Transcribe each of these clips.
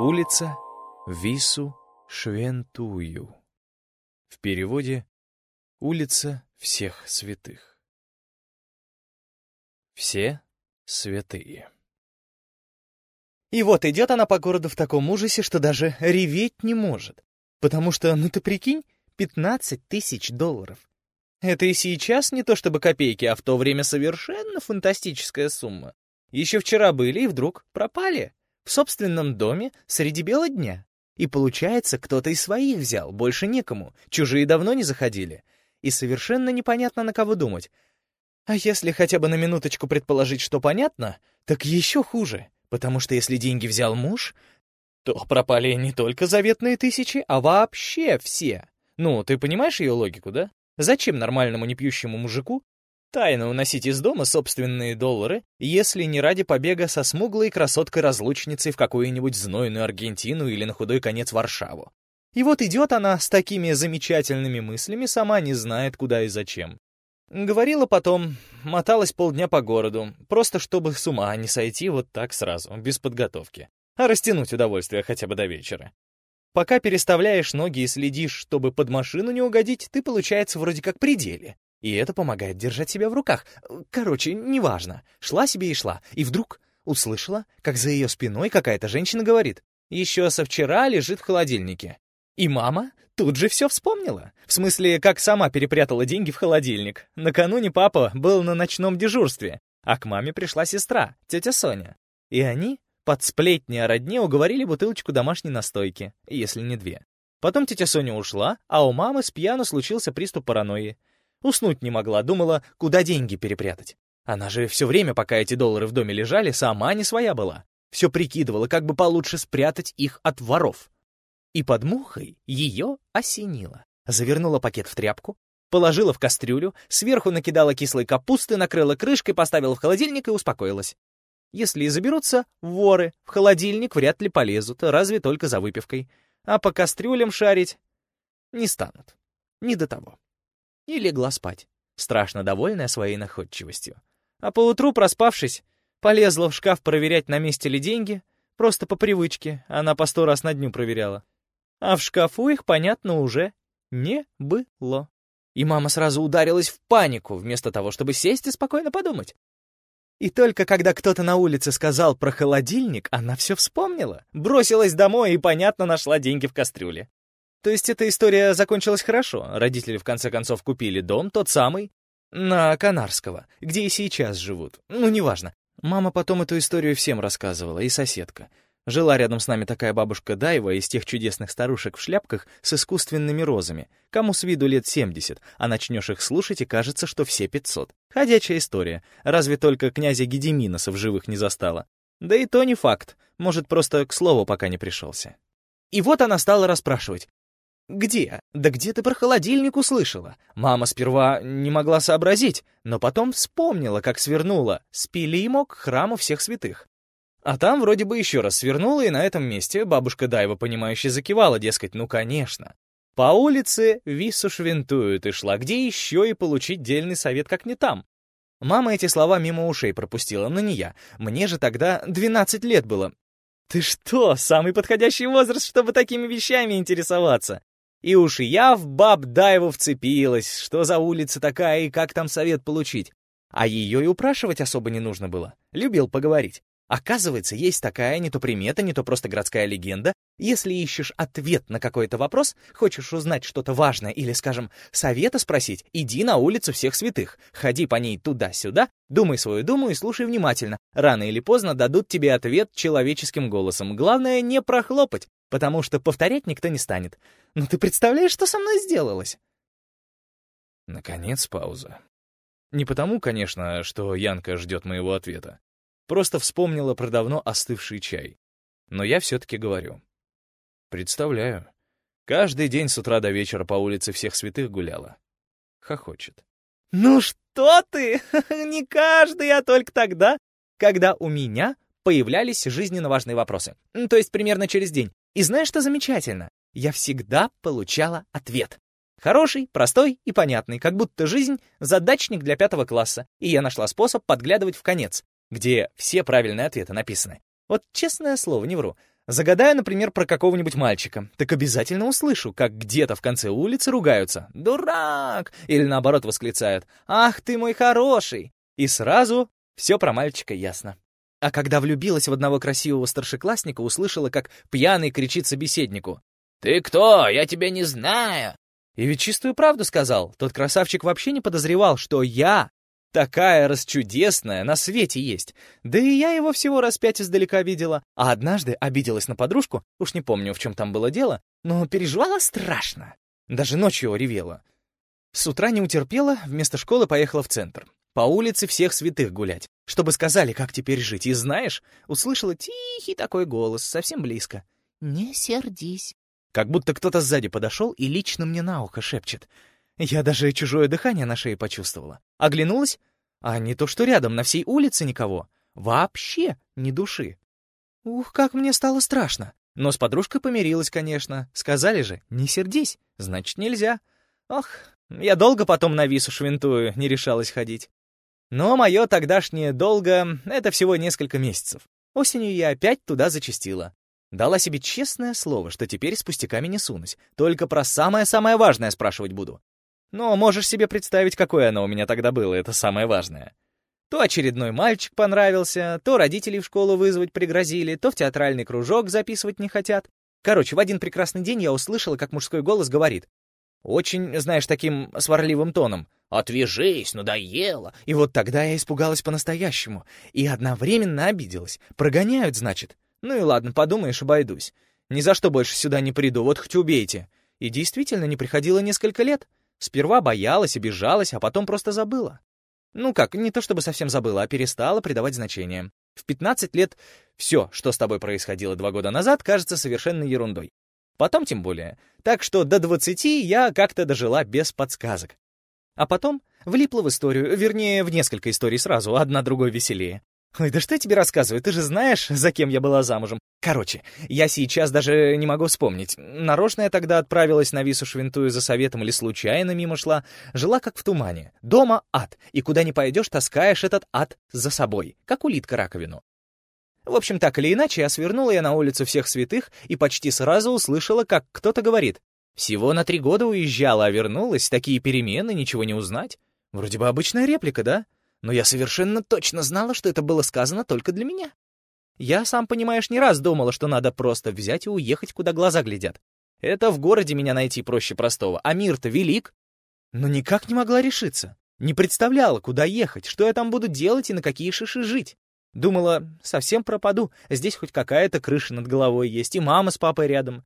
Улица Вису Швентую. В переводе «Улица всех святых». Все святые. И вот идет она по городу в таком ужасе, что даже реветь не может. Потому что, ну ты прикинь, 15 тысяч долларов. Это и сейчас не то чтобы копейки, а в то время совершенно фантастическая сумма. Еще вчера были и вдруг пропали. В собственном доме среди бела дня. И получается, кто-то из своих взял, больше некому. Чужие давно не заходили. И совершенно непонятно, на кого думать. А если хотя бы на минуточку предположить, что понятно, так еще хуже. Потому что если деньги взял муж, то пропали не только заветные тысячи, а вообще все. Ну, ты понимаешь ее логику, да? Зачем нормальному непьющему мужику тайно уносить из дома собственные доллары, если не ради побега со смуглой красоткой-разлучницей в какую-нибудь знойную Аргентину или на худой конец Варшаву? И вот идет она с такими замечательными мыслями, сама не знает, куда и зачем. Говорила потом, моталась полдня по городу, просто чтобы с ума не сойти вот так сразу, без подготовки, а растянуть удовольствие хотя бы до вечера. Пока переставляешь ноги и следишь, чтобы под машину не угодить, ты, получается, вроде как пределе. И это помогает держать себя в руках. Короче, неважно. Шла себе и шла. И вдруг услышала, как за ее спиной какая-то женщина говорит. Еще со вчера лежит в холодильнике. И мама тут же все вспомнила. В смысле, как сама перепрятала деньги в холодильник. Накануне папа был на ночном дежурстве, а к маме пришла сестра, тетя Соня. И они под сплетни о родне уговорили бутылочку домашней настойки, если не две. Потом тетя Соня ушла, а у мамы с пьяну случился приступ паранойи. Уснуть не могла, думала, куда деньги перепрятать. Она же все время, пока эти доллары в доме лежали, сама не своя была. Все прикидывала, как бы получше спрятать их от воров. И под мухой ее осенило. Завернула пакет в тряпку, положила в кастрюлю, сверху накидала кислой капусты, накрыла крышкой, поставила в холодильник и успокоилась. Если и заберутся, воры в холодильник вряд ли полезут, разве только за выпивкой. А по кастрюлям шарить не станут. Не до того. И легла спать, страшно довольная своей находчивостью. А поутру, проспавшись, полезла в шкаф проверять, на месте ли деньги, просто по привычке, она по сто раз на дню проверяла. А в шкафу их, понятно, уже не было. И мама сразу ударилась в панику, вместо того, чтобы сесть и спокойно подумать. И только когда кто-то на улице сказал про холодильник, она все вспомнила. Бросилась домой и, понятно, нашла деньги в кастрюле. То есть эта история закончилась хорошо. Родители в конце концов купили дом, тот самый, на Канарского, где и сейчас живут. Ну, неважно. Мама потом эту историю всем рассказывала, и соседка. Жила рядом с нами такая бабушка Дайва из тех чудесных старушек в шляпках с искусственными розами. Кому с виду лет 70, а начнешь их слушать, и кажется, что все 500. Ходячая история. Разве только князя Гедеминоса в живых не застала. Да и то не факт. Может, просто к слову пока не пришелся. И вот она стала расспрашивать. «Где? Да где ты про холодильник услышала?» Мама сперва не могла сообразить, но потом вспомнила, как свернула с Пилимо к храму всех святых. А там вроде бы еще раз свернула, и на этом месте бабушка Дайва, понимающе закивала, дескать, ну конечно. По улице Вису швинтуют и шла, где еще и получить дельный совет, как не там. Мама эти слова мимо ушей пропустила, но не я. Мне же тогда 12 лет было. Ты что, самый подходящий возраст, чтобы такими вещами интересоваться? И уж я в баб Дайву вцепилась, что за улица такая и как там совет получить. А ее и упрашивать особо не нужно было. Любил поговорить. Оказывается, есть такая не то примета, не то просто городская легенда. Если ищешь ответ на какой-то вопрос, хочешь узнать что-то важное или, скажем, совета спросить, иди на улицу всех святых, ходи по ней туда-сюда, думай свою думу и слушай внимательно. Рано или поздно дадут тебе ответ человеческим голосом. Главное, не прохлопать, потому что повторять никто не станет. Но ты представляешь, что со мной сделалось? Наконец пауза. Не потому, конечно, что Янка ждет моего ответа. Просто вспомнила про давно остывший чай. Но я все-таки говорю. Представляю. Каждый день с утра до вечера по улице всех святых гуляла. Хохочет. «Ну что ты? Не каждый, а только тогда, когда у меня появлялись жизненно важные вопросы. То есть примерно через день. И знаешь, что замечательно? Я всегда получала ответ. Хороший, простой и понятный, как будто жизнь — задачник для пятого класса, и я нашла способ подглядывать в конец, где все правильные ответы написаны. Вот честное слово, не вру. Загадаю, например, про какого-нибудь мальчика, так обязательно услышу, как где-то в конце улицы ругаются «Дурак!» или наоборот восклицают «Ах ты мой хороший!» И сразу все про мальчика ясно. А когда влюбилась в одного красивого старшеклассника, услышала, как пьяный кричит собеседнику «Ты кто? Я тебя не знаю!» И ведь чистую правду сказал. Тот красавчик вообще не подозревал, что я такая расчудесная на свете есть. Да и я его всего раз пять издалека видела. А однажды обиделась на подружку, уж не помню, в чем там было дело, но переживала страшно. Даже ночью ревела. С утра не утерпела, вместо школы поехала в центр. По улице всех святых гулять, чтобы сказали, как теперь жить. И знаешь, услышала тихий такой голос, совсем близко. «Не сердись». Как будто кто-то сзади подошел и лично мне на ухо шепчет. Я даже чужое дыхание на шее почувствовала. Оглянулась, а не то что рядом, на всей улице никого. Вообще ни души. Ух, как мне стало страшно. Но с подружкой помирилась, конечно. Сказали же, не сердись, значит, нельзя. Ох, я долго потом на вису швинтую, не решалась ходить. Но мое тогдашнее долго — это всего несколько месяцев. Осенью я опять туда зачастила. Дала себе честное слово, что теперь с пустяками не сунусь. Только про самое-самое важное спрашивать буду. Но можешь себе представить, какое оно у меня тогда было, это самое важное. То очередной мальчик понравился, то родителей в школу вызвать пригрозили, то в театральный кружок записывать не хотят. Короче, в один прекрасный день я услышала, как мужской голос говорит. Очень, знаешь, таким сварливым тоном. «Отвяжись, надоело!» И вот тогда я испугалась по-настоящему. И одновременно обиделась. Прогоняют, значит. Ну и ладно, подумаешь, обойдусь. Ни за что больше сюда не приду, вот хоть убейте. И действительно не приходила несколько лет. Сперва боялась, обижалась, а потом просто забыла. Ну как, не то чтобы совсем забыла, а перестала придавать значение. В 15 лет все, что с тобой происходило два года назад, кажется совершенно ерундой. Потом тем более. Так что до 20 я как-то дожила без подсказок. А потом влипла в историю, вернее, в несколько историй сразу, одна другой веселее. Ой, да что я тебе рассказываю, ты же знаешь, за кем я была замужем. Короче, я сейчас даже не могу вспомнить. Нарочно я тогда отправилась на Вису Швинтую за советом или случайно мимо шла. Жила как в тумане. Дома ад, и куда ни пойдешь, таскаешь этот ад за собой, как улитка раковину. В общем, так или иначе, я свернула я на улицу всех святых и почти сразу услышала, как кто-то говорит. Всего на три года уезжала, а вернулась, такие перемены, ничего не узнать. Вроде бы обычная реплика, да? но я совершенно точно знала, что это было сказано только для меня. Я, сам понимаешь, не раз думала, что надо просто взять и уехать, куда глаза глядят. Это в городе меня найти проще простого, а мир-то велик. Но никак не могла решиться. Не представляла, куда ехать, что я там буду делать и на какие шиши жить. Думала, совсем пропаду, здесь хоть какая-то крыша над головой есть, и мама с папой рядом.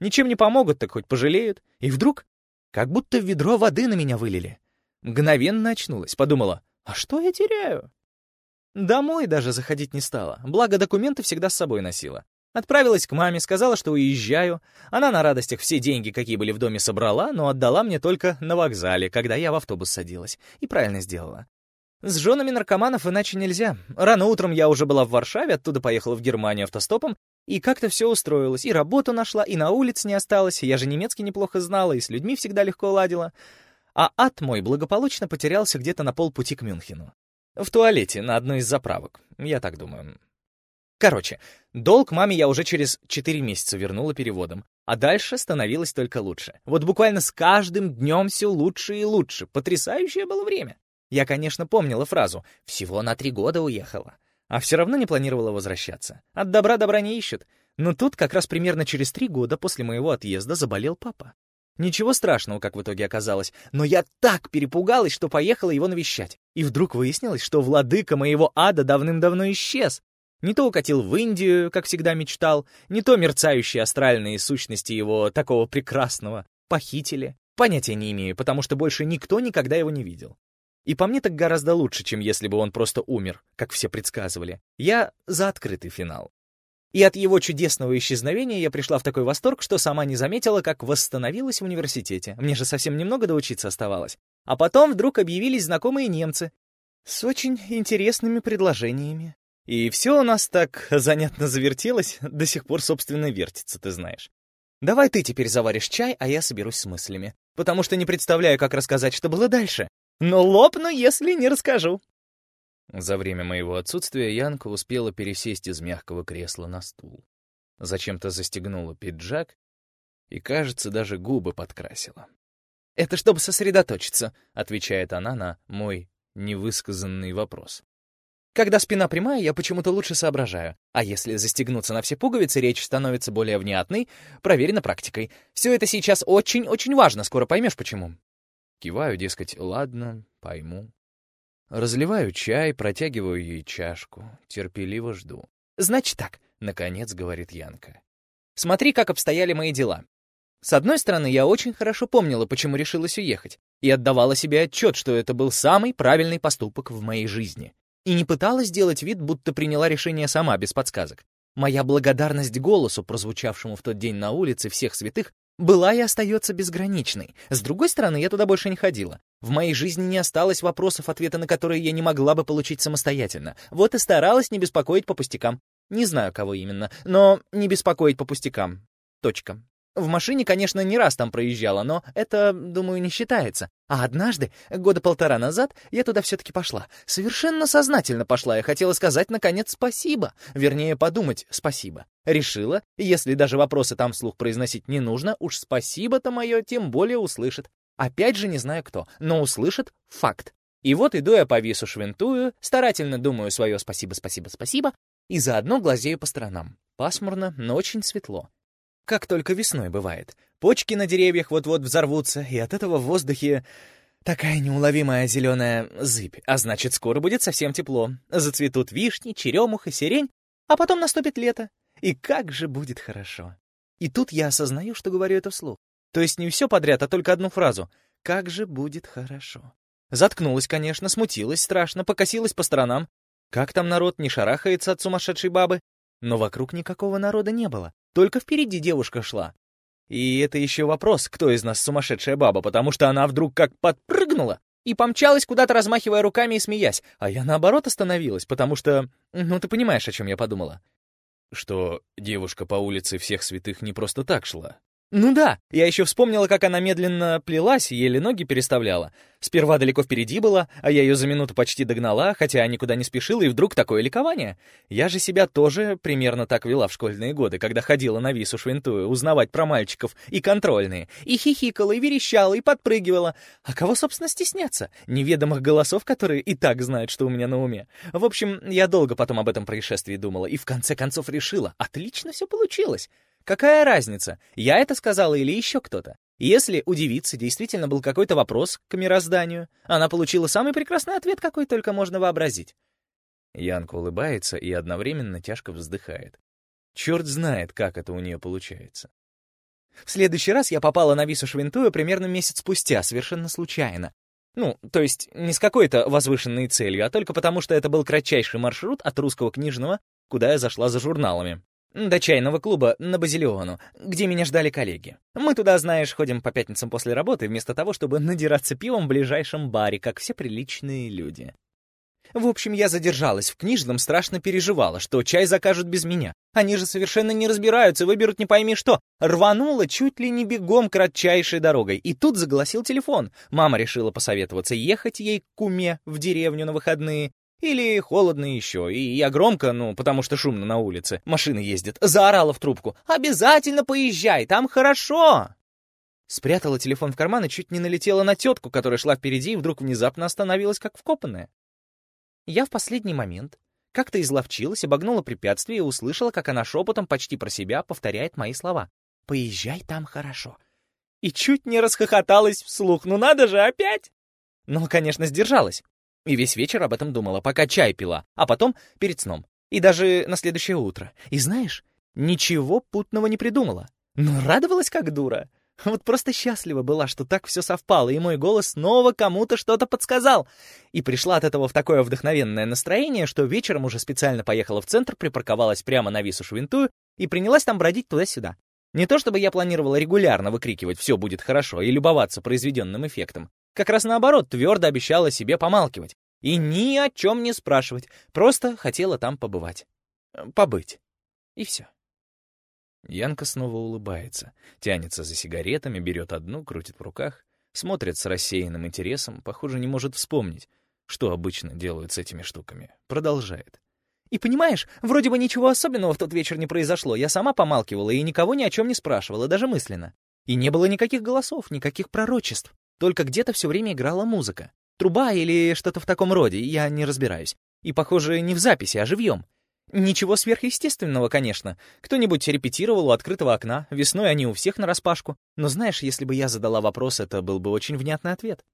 Ничем не помогут, так хоть пожалеют. И вдруг, как будто ведро воды на меня вылили. Мгновенно очнулась, подумала, а что я теряю? Домой даже заходить не стала, благо документы всегда с собой носила. Отправилась к маме, сказала, что уезжаю. Она на радостях все деньги, какие были в доме, собрала, но отдала мне только на вокзале, когда я в автобус садилась. И правильно сделала. С женами наркоманов иначе нельзя. Рано утром я уже была в Варшаве, оттуда поехала в Германию автостопом, и как-то все устроилось. И работу нашла, и на улице не осталось. Я же немецкий неплохо знала, и с людьми всегда легко ладила а ад мой благополучно потерялся где-то на полпути к Мюнхену. В туалете на одной из заправок, я так думаю. Короче, долг маме я уже через 4 месяца вернула переводом, а дальше становилось только лучше. Вот буквально с каждым днем все лучше и лучше. Потрясающее было время. Я, конечно, помнила фразу «всего на три года уехала», а все равно не планировала возвращаться. От добра добра не ищут. Но тут как раз примерно через три года после моего отъезда заболел папа. Ничего страшного, как в итоге оказалось, но я так перепугалась, что поехала его навещать. И вдруг выяснилось, что владыка моего ада давным-давно исчез. Не то укатил в Индию, как всегда мечтал, не то мерцающие астральные сущности его такого прекрасного похитили. Понятия не имею, потому что больше никто никогда его не видел. И по мне так гораздо лучше, чем если бы он просто умер, как все предсказывали. Я за открытый финал. И от его чудесного исчезновения я пришла в такой восторг, что сама не заметила, как восстановилась в университете. Мне же совсем немного доучиться оставалось. А потом вдруг объявились знакомые немцы с очень интересными предложениями. И все у нас так занятно завертелось, до сих пор, собственно, вертится, ты знаешь. Давай ты теперь заваришь чай, а я соберусь с мыслями. Потому что не представляю, как рассказать, что было дальше. Но лопну, если не расскажу. За время моего отсутствия Янка успела пересесть из мягкого кресла на стул. Зачем-то застегнула пиджак и, кажется, даже губы подкрасила. «Это чтобы сосредоточиться», — отвечает она на мой невысказанный вопрос. Когда спина прямая, я почему-то лучше соображаю. А если застегнуться на все пуговицы, речь становится более внятной, проверено практикой. Все это сейчас очень-очень важно, скоро поймешь почему. Киваю, дескать, ладно, пойму. Разливаю чай, протягиваю ей чашку, терпеливо жду. «Значит так», — наконец говорит Янка. «Смотри, как обстояли мои дела. С одной стороны, я очень хорошо помнила, почему решилась уехать, и отдавала себе отчет, что это был самый правильный поступок в моей жизни и не пыталась сделать вид, будто приняла решение сама, без подсказок. Моя благодарность голосу, прозвучавшему в тот день на улице всех святых, была и остается безграничной. С другой стороны, я туда больше не ходила. В моей жизни не осталось вопросов, ответы на которые я не могла бы получить самостоятельно. Вот и старалась не беспокоить по пустякам. Не знаю, кого именно, но не беспокоить по пустякам. Точка. В машине, конечно, не раз там проезжала, но это, думаю, не считается. А однажды, года полтора назад, я туда все-таки пошла. Совершенно сознательно пошла. Я хотела сказать, наконец, спасибо. Вернее, подумать спасибо. Решила, если даже вопросы там вслух произносить не нужно, уж спасибо-то мое тем более услышит. Опять же не знаю кто, но услышит факт. И вот иду я по вису швентую, старательно думаю свое спасибо-спасибо-спасибо, и заодно глазею по сторонам. Пасмурно, но очень светло как только весной бывает. Почки на деревьях вот-вот взорвутся, и от этого в воздухе такая неуловимая зеленая зыбь, а значит, скоро будет совсем тепло. Зацветут вишни, черемуха, сирень, а потом наступит лето. И как же будет хорошо. И тут я осознаю, что говорю это вслух. То есть не все подряд, а только одну фразу. «Как же будет хорошо». Заткнулась, конечно, смутилась страшно, покосилась по сторонам. Как там народ не шарахается от сумасшедшей бабы? Но вокруг никакого народа не было. Только впереди девушка шла. И это еще вопрос, кто из нас сумасшедшая баба, потому что она вдруг как подпрыгнула и помчалась куда-то, размахивая руками и смеясь, а я наоборот остановилась, потому что... Ну, ты понимаешь, о чем я подумала. Что девушка по улице всех святых не просто так шла. Ну да, я еще вспомнила, как она медленно плелась, еле ноги переставляла. Сперва далеко впереди была, а я ее за минуту почти догнала, хотя никуда не спешила, и вдруг такое ликование. Я же себя тоже примерно так вела в школьные годы, когда ходила на вису швинтую узнавать про мальчиков и контрольные, и хихикала, и верещала, и подпрыгивала. А кого, собственно, стесняться? Неведомых голосов, которые и так знают, что у меня на уме. В общем, я долго потом об этом происшествии думала, и в конце концов решила, отлично все получилось. Какая разница, я это сказала или еще кто-то? Если у девицы действительно был какой-то вопрос к мирозданию, она получила самый прекрасный ответ, какой только можно вообразить. Янка улыбается и одновременно тяжко вздыхает. Черт знает, как это у нее получается. В следующий раз я попала на Вису Швинтую примерно месяц спустя, совершенно случайно. Ну, то есть не с какой-то возвышенной целью, а только потому, что это был кратчайший маршрут от русского книжного, куда я зашла за журналами. До чайного клуба на Базилиону, где меня ждали коллеги. Мы туда, знаешь, ходим по пятницам после работы, вместо того, чтобы надираться пивом в ближайшем баре, как все приличные люди. В общем, я задержалась в книжном, страшно переживала, что чай закажут без меня. Они же совершенно не разбираются, выберут не пойми что. Рванула чуть ли не бегом кратчайшей дорогой. И тут заголосил телефон. Мама решила посоветоваться ехать ей к куме в деревню на выходные. Или холодно еще, и я громко, ну, потому что шумно на улице, машины ездят, заорала в трубку. «Обязательно поезжай, там хорошо!» Спрятала телефон в карман и чуть не налетела на тетку, которая шла впереди и вдруг внезапно остановилась, как вкопанная. Я в последний момент как-то изловчилась, обогнула препятствие и услышала, как она шепотом почти про себя повторяет мои слова. «Поезжай, там хорошо». И чуть не расхохоталась вслух. «Ну надо же, опять!» Но, конечно, сдержалась. И весь вечер об этом думала, пока чай пила, а потом перед сном. И даже на следующее утро. И знаешь, ничего путного не придумала. Но радовалась как дура. Вот просто счастлива была, что так все совпало, и мой голос снова кому-то что-то подсказал. И пришла от этого в такое вдохновенное настроение, что вечером уже специально поехала в центр, припарковалась прямо на вису швинтую и принялась там бродить туда-сюда. Не то чтобы я планировала регулярно выкрикивать «все будет хорошо» и любоваться произведенным эффектом. Как раз наоборот, твердо обещала себе помалкивать. И ни о чем не спрашивать. Просто хотела там побывать. Побыть. И все. Янка снова улыбается, тянется за сигаретами, берет одну, крутит в руках, смотрит с рассеянным интересом, похоже, не может вспомнить, что обычно делают с этими штуками. Продолжает. И понимаешь, вроде бы ничего особенного в тот вечер не произошло. Я сама помалкивала и никого ни о чем не спрашивала, даже мысленно. И не было никаких голосов, никаких пророчеств. Только где-то все время играла музыка. Труба или что-то в таком роде, я не разбираюсь. И, похоже, не в записи, а живьем. Ничего сверхъестественного, конечно. Кто-нибудь репетировал у открытого окна, весной они у всех нараспашку. Но знаешь, если бы я задала вопрос, это был бы очень внятный ответ.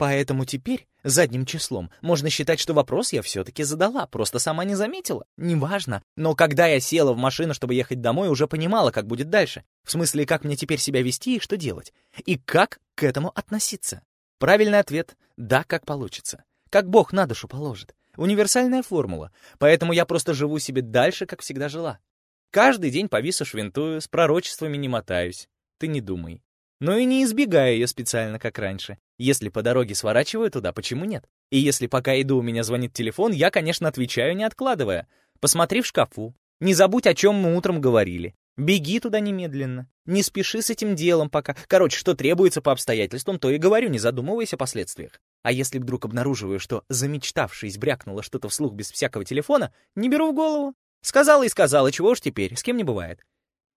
Поэтому теперь, задним числом, можно считать, что вопрос я все-таки задала, просто сама не заметила. Неважно. Но когда я села в машину, чтобы ехать домой, уже понимала, как будет дальше. В смысле, как мне теперь себя вести и что делать. И как к этому относиться. Правильный ответ — да, как получится. Как Бог на душу положит. Универсальная формула. Поэтому я просто живу себе дальше, как всегда жила. Каждый день повису швинтую, с пророчествами не мотаюсь. Ты не думай. Но и не избегаю ее специально, как раньше. Если по дороге сворачиваю туда, почему нет? И если пока иду, у меня звонит телефон, я, конечно, отвечаю, не откладывая. Посмотри в шкафу. Не забудь, о чем мы утром говорили. Беги туда немедленно. Не спеши с этим делом пока. Короче, что требуется по обстоятельствам, то и говорю, не задумывайся о последствиях. А если вдруг обнаруживаю, что замечтавшись брякнула что-то вслух без всякого телефона, не беру в голову. Сказала и сказала, чего уж теперь, с кем не бывает.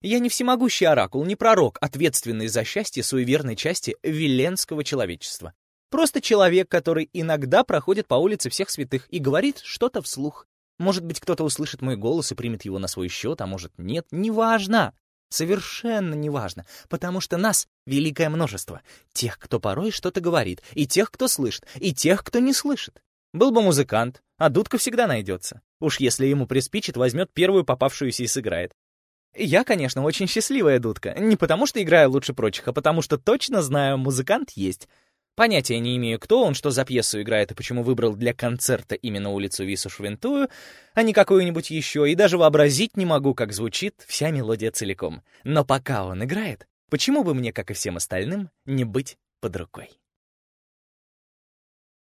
Я не всемогущий оракул, не пророк, ответственный за счастье суеверной части веленского человечества. Просто человек, который иногда проходит по улице всех святых и говорит что-то вслух. Может быть, кто-то услышит мой голос и примет его на свой счет, а может, нет. Неважно. Совершенно неважно, потому что нас великое множество. Тех, кто порой что-то говорит, и тех, кто слышит, и тех, кто не слышит. Был бы музыкант, а дудка всегда найдется. Уж если ему приспичит, возьмет первую попавшуюся и сыграет. Я, конечно, очень счастливая дудка. Не потому, что играю лучше прочих, а потому что точно знаю, музыкант есть. Понятия не имею, кто он, что за пьесу играет и почему выбрал для концерта именно улицу Вису Швентую, а не какую-нибудь еще, и даже вообразить не могу, как звучит вся мелодия целиком. Но пока он играет, почему бы мне, как и всем остальным, не быть под рукой?